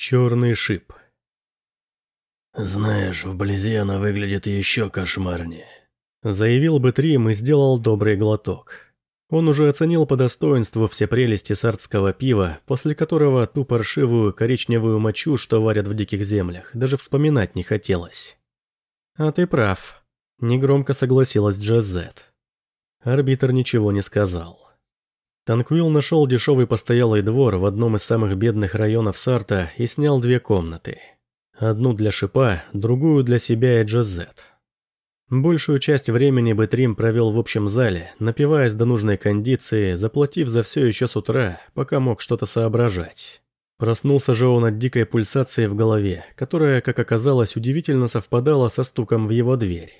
Черный шип. «Знаешь, вблизи она выглядит еще кошмарнее», — заявил бы Трим и сделал добрый глоток. Он уже оценил по достоинству все прелести сардского пива, после которого ту паршивую коричневую мочу, что варят в диких землях, даже вспоминать не хотелось. «А ты прав», — негромко согласилась Джазет. Арбитр ничего не сказал. Танквилл нашел дешевый постоялый двор в одном из самых бедных районов Сарта и снял две комнаты. Одну для Шипа, другую для себя и Джазет. Большую часть времени Бэтрим провел в общем зале, напиваясь до нужной кондиции, заплатив за все еще с утра, пока мог что-то соображать. Проснулся же он от дикой пульсации в голове, которая, как оказалось, удивительно совпадала со стуком в его дверь.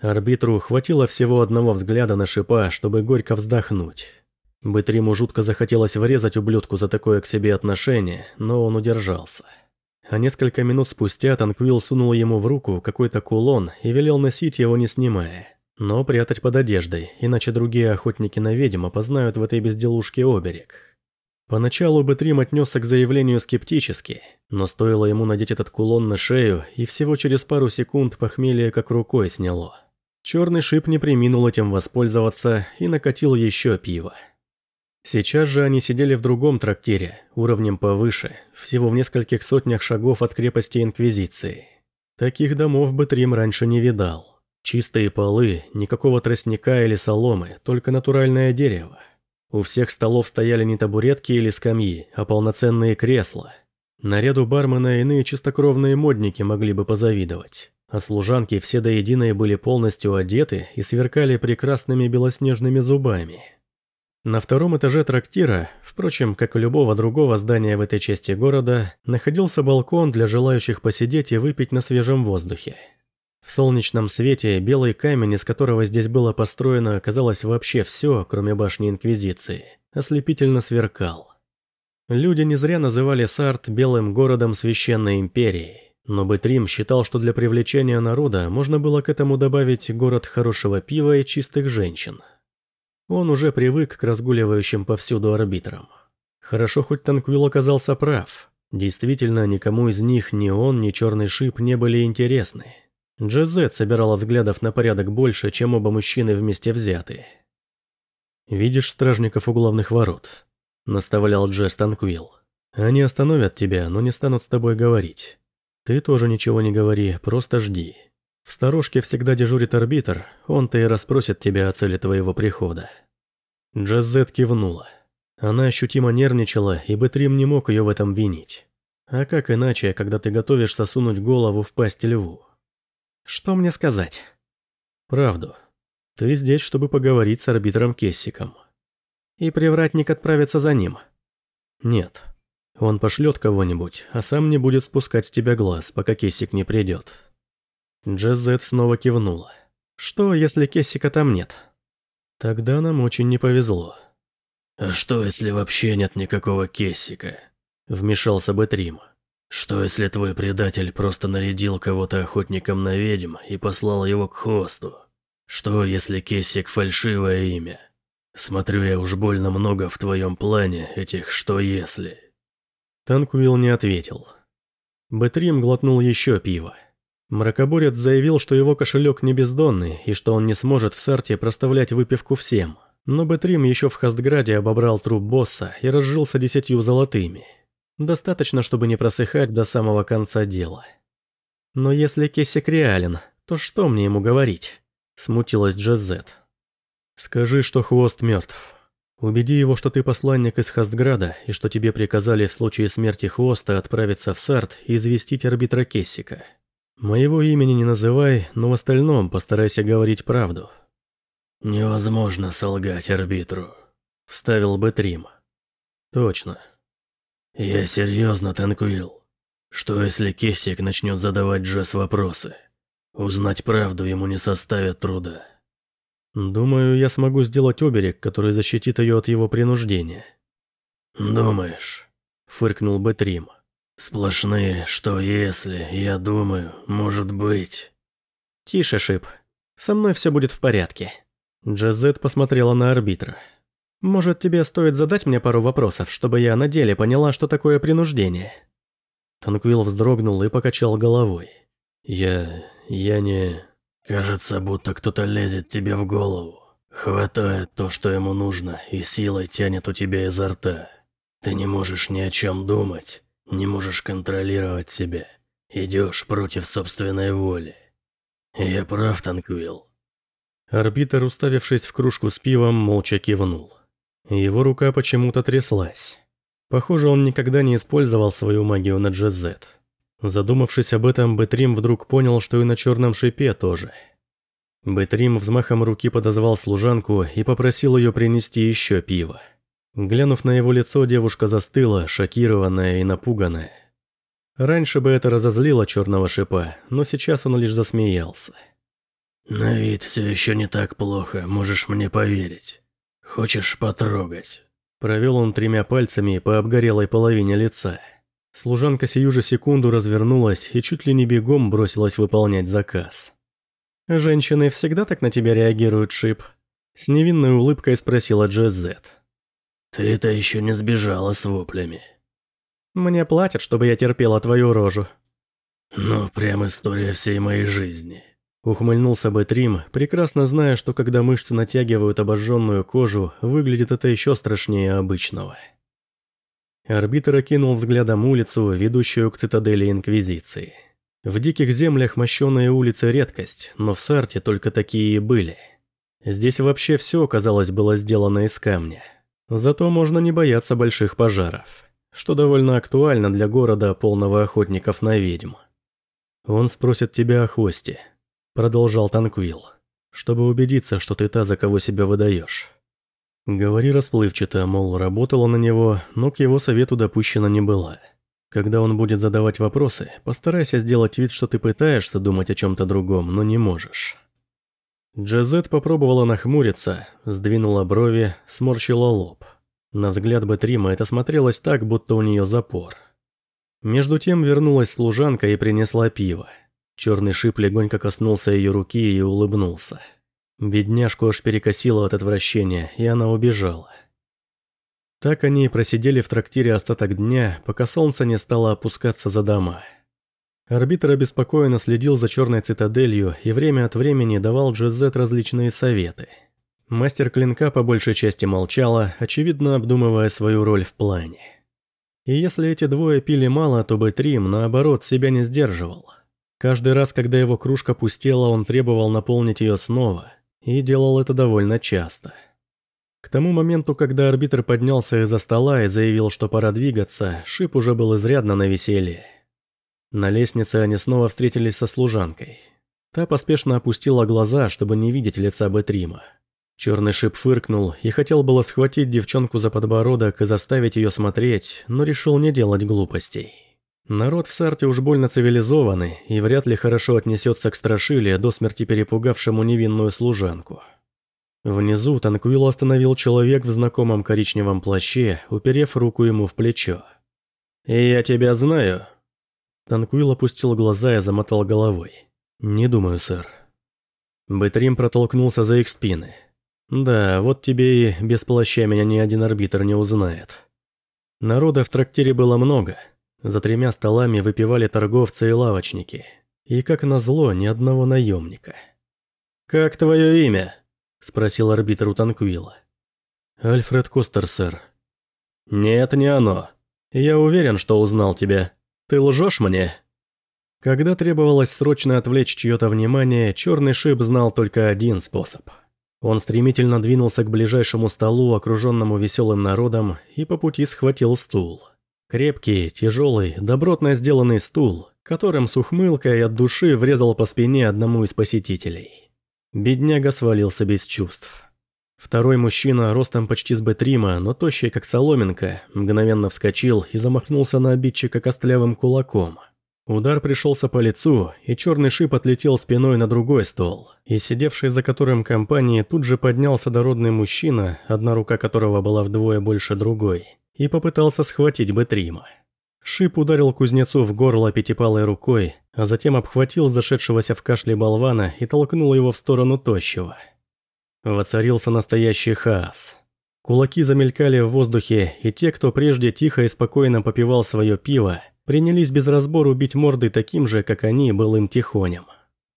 Арбитру хватило всего одного взгляда на Шипа, чтобы горько вздохнуть. Бытриму жутко захотелось врезать ублюдку за такое к себе отношение, но он удержался. А несколько минут спустя Танквилл сунул ему в руку какой-то кулон и велел носить его не снимая. Но прятать под одеждой, иначе другие охотники на ведьм опознают в этой безделушке оберег. Поначалу Бэтрим отнесся к заявлению скептически, но стоило ему надеть этот кулон на шею, и всего через пару секунд похмелье как рукой сняло. Черный шип не приминул этим воспользоваться и накатил еще пиво. Сейчас же они сидели в другом трактире, уровнем повыше, всего в нескольких сотнях шагов от крепости Инквизиции. Таких домов бы Трим раньше не видал. Чистые полы, никакого тростника или соломы, только натуральное дерево. У всех столов стояли не табуретки или скамьи, а полноценные кресла. Наряду бармена иные чистокровные модники могли бы позавидовать. А служанки все до единой были полностью одеты и сверкали прекрасными белоснежными зубами. На втором этаже трактира, впрочем, как и любого другого здания в этой части города, находился балкон для желающих посидеть и выпить на свежем воздухе. В солнечном свете белый камень, из которого здесь было построено, казалось вообще все, кроме башни Инквизиции, ослепительно сверкал. Люди не зря называли Сарт белым городом священной империи, но Бэтрим считал, что для привлечения народа можно было к этому добавить город хорошего пива и чистых женщин – он уже привык к разгуливающим повсюду арбитрам. Хорошо, хоть Танквилл оказался прав. Действительно, никому из них ни он, ни Черный Шип не были интересны. Джезет собирала взглядов на порядок больше, чем оба мужчины вместе взятые. «Видишь стражников у главных ворот?» – наставлял Джесс Танквилл. «Они остановят тебя, но не станут с тобой говорить. Ты тоже ничего не говори, просто жди. В сторожке всегда дежурит арбитр, он-то и расспросит тебя о цели твоего прихода. Джазет кивнула. Она ощутимо нервничала, и Бэтрим не мог ее в этом винить. А как иначе, когда ты готовишься сунуть голову в пасть льву? Что мне сказать? Правду. Ты здесь, чтобы поговорить с арбитром Кессиком. И привратник отправится за ним? Нет. Он пошлет кого-нибудь, а сам не будет спускать с тебя глаз, пока Кессик не придет. Джезет снова кивнула. «Что, если Кессика там нет?» «Тогда нам очень не повезло». «А что, если вообще нет никакого Кессика?» Вмешался бы Трим. «Что, если твой предатель просто нарядил кого-то охотником на ведьм и послал его к хосту? Что, если Кессик фальшивое имя? Смотрю я уж больно много в твоем плане этих «что если». Танкуил не ответил. Бэтрим глотнул еще пиво. Мракоборец заявил, что его кошелек не бездонный и что он не сможет в Сарте проставлять выпивку всем. Но Бэтрим еще в Хастграде обобрал труп босса и разжился десятью золотыми. Достаточно, чтобы не просыхать до самого конца дела. Но если Кессик реален, то что мне ему говорить? Смутилась Джазет. Скажи, что хвост мертв. Убеди его, что ты посланник из Хастграда и что тебе приказали в случае смерти хвоста отправиться в Сарт и известить арбитра Кессика. Моего имени не называй, но в остальном постарайся говорить правду. Невозможно солгать арбитру, вставил бы Трим. Точно. Я серьезно, Танкуил. Что если Кессик начнет задавать Джесс вопросы? Узнать правду ему не составит труда. Думаю, я смогу сделать оберег, который защитит ее от его принуждения. Думаешь? Фыркнул бы Трим. Сплошные «что если», я думаю, может быть. Тише, Шип. Со мной все будет в порядке. Джазет посмотрела на арбитра. Может, тебе стоит задать мне пару вопросов, чтобы я на деле поняла, что такое принуждение? Танквил вздрогнул и покачал головой. «Я... я не... Кажется, будто кто-то лезет тебе в голову. Хватает то, что ему нужно, и силой тянет у тебя изо рта. Ты не можешь ни о чем думать, не можешь контролировать себя. Идешь против собственной воли. Я прав, Танквил». Арбитр, уставившись в кружку с пивом, молча кивнул. Его рука почему-то тряслась. Похоже, он никогда не использовал свою магию на Джезет. Задумавшись об этом, Бэтрим вдруг понял, что и на черном шипе тоже. Бэтрим взмахом руки подозвал служанку и попросил ее принести еще пиво. Глянув на его лицо, девушка застыла, шокированная и напуганная. Раньше бы это разозлило черного шипа, но сейчас он лишь засмеялся. «На вид все еще не так плохо, можешь мне поверить. Хочешь потрогать?» Провел он тремя пальцами по обгорелой половине лица. Служанка сию же секунду развернулась и чуть ли не бегом бросилась выполнять заказ. «Женщины всегда так на тебя реагируют, Шип?» С невинной улыбкой спросила Джезет. «Ты-то еще не сбежала с воплями». «Мне платят, чтобы я терпела твою рожу». «Ну, прям история всей моей жизни». Ухмыльнулся Бэтрим, прекрасно зная, что когда мышцы натягивают обожженную кожу, выглядит это еще страшнее обычного. Арбитр окинул взглядом улицу, ведущую к цитадели Инквизиции. В диких землях мощеные улицы редкость, но в Сарте только такие и были. Здесь вообще все, казалось, было сделано из камня. Зато можно не бояться больших пожаров, что довольно актуально для города, полного охотников на ведьм. Он спросит тебя о хвосте, Продолжал Танквил. Чтобы убедиться, что ты та, за кого себя выдаешь. Говори расплывчато, мол, работала на него, но к его совету допущена не была. Когда он будет задавать вопросы, постарайся сделать вид, что ты пытаешься думать о чем-то другом, но не можешь. Джазет попробовала нахмуриться, сдвинула брови, сморщила лоб. На взгляд Бетрима это смотрелось так, будто у нее запор. Между тем вернулась служанка и принесла пиво. Черный шип легонько коснулся ее руки и улыбнулся. Бедняжку аж перекосило от отвращения, и она убежала. Так они и просидели в трактире остаток дня, пока солнце не стало опускаться за дома. Арбитр обеспокоенно следил за черной цитаделью и время от времени давал Джезет различные советы. Мастер клинка по большей части молчала, очевидно обдумывая свою роль в плане. И если эти двое пили мало, то Бэтрим, наоборот, себя не сдерживал – Каждый раз, когда его кружка пустела, он требовал наполнить ее снова, и делал это довольно часто. К тому моменту, когда арбитр поднялся из-за стола и заявил, что пора двигаться, Шип уже был изрядно на веселье. На лестнице они снова встретились со служанкой. Та поспешно опустила глаза, чтобы не видеть лица Бетрима. Черный шип фыркнул и хотел было схватить девчонку за подбородок и заставить ее смотреть, но решил не делать глупостей. Народ в Сарте уж больно цивилизованный и вряд ли хорошо отнесется к страшиле, до смерти перепугавшему невинную служанку. Внизу Танквилл остановил человек в знакомом коричневом плаще, уперев руку ему в плечо. «И я тебя знаю?» Танквилл опустил глаза и замотал головой. «Не думаю, сэр». Бэтрим протолкнулся за их спины. «Да, вот тебе и без плаща меня ни один арбитр не узнает». Народа в трактире было много – за тремя столами выпивали торговцы и лавочники. И, как назло, ни одного наемника. «Как твое имя?» – спросил арбитр у Танквилла. «Альфред Костер, сэр». «Нет, не оно. Я уверен, что узнал тебя. Ты лжешь мне?» Когда требовалось срочно отвлечь чье-то внимание, черный шип знал только один способ. Он стремительно двинулся к ближайшему столу, окруженному веселым народом, и по пути схватил стул. Крепкий, тяжелый, добротно сделанный стул, которым с ухмылкой от души врезал по спине одному из посетителей. Бедняга свалился без чувств. Второй мужчина, ростом почти с Бетрима, но тощий как соломинка, мгновенно вскочил и замахнулся на обидчика костлявым кулаком. Удар пришелся по лицу, и черный шип отлетел спиной на другой стол, и сидевший за которым компании тут же поднялся дородный мужчина, одна рука которого была вдвое больше другой, и попытался схватить Бетрима. Шип ударил кузнецу в горло пятипалой рукой, а затем обхватил зашедшегося в кашле болвана и толкнул его в сторону тощего. Воцарился настоящий хаос. Кулаки замелькали в воздухе, и те, кто прежде тихо и спокойно попивал свое пиво, принялись без разбору бить морды таким же, как они, былым тихонем.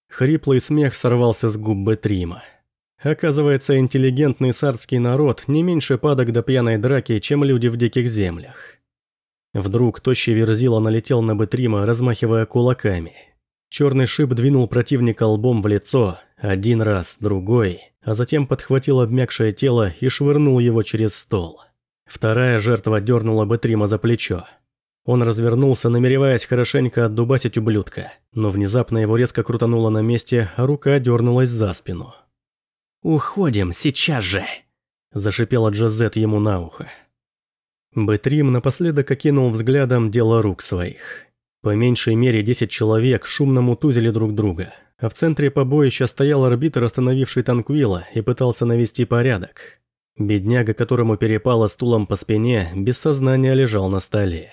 Хриплый смех сорвался с губ Бетрима. Оказывается, интеллигентный сардский народ не меньше падок до пьяной драки, чем люди в диких землях. Вдруг тощий верзила налетел на Бетрима, размахивая кулаками. Черный шип двинул противника лбом в лицо, один раз, другой, а затем подхватил обмякшее тело и швырнул его через стол. Вторая жертва дернула Бетрима за плечо. Он развернулся, намереваясь хорошенько отдубасить ублюдка, но внезапно его резко крутануло на месте, а рука дернулась за спину. «Уходим, сейчас же!» – зашипела Джазет ему на ухо. Бэтрим напоследок окинул взглядом дело рук своих. По меньшей мере десять человек шумно мутузили друг друга, а в центре побоища стоял арбитр, остановивший Танквила, и пытался навести порядок. Бедняга, которому перепало стулом по спине, без сознания лежал на столе.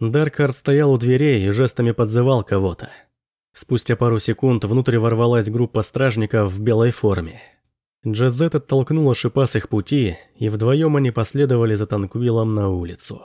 Даркард стоял у дверей и жестами подзывал кого-то. Спустя пару секунд внутрь ворвалась группа стражников в белой форме. Джазет оттолкнула шипа с их пути, и вдвоем они последовали за Танквилом на улицу.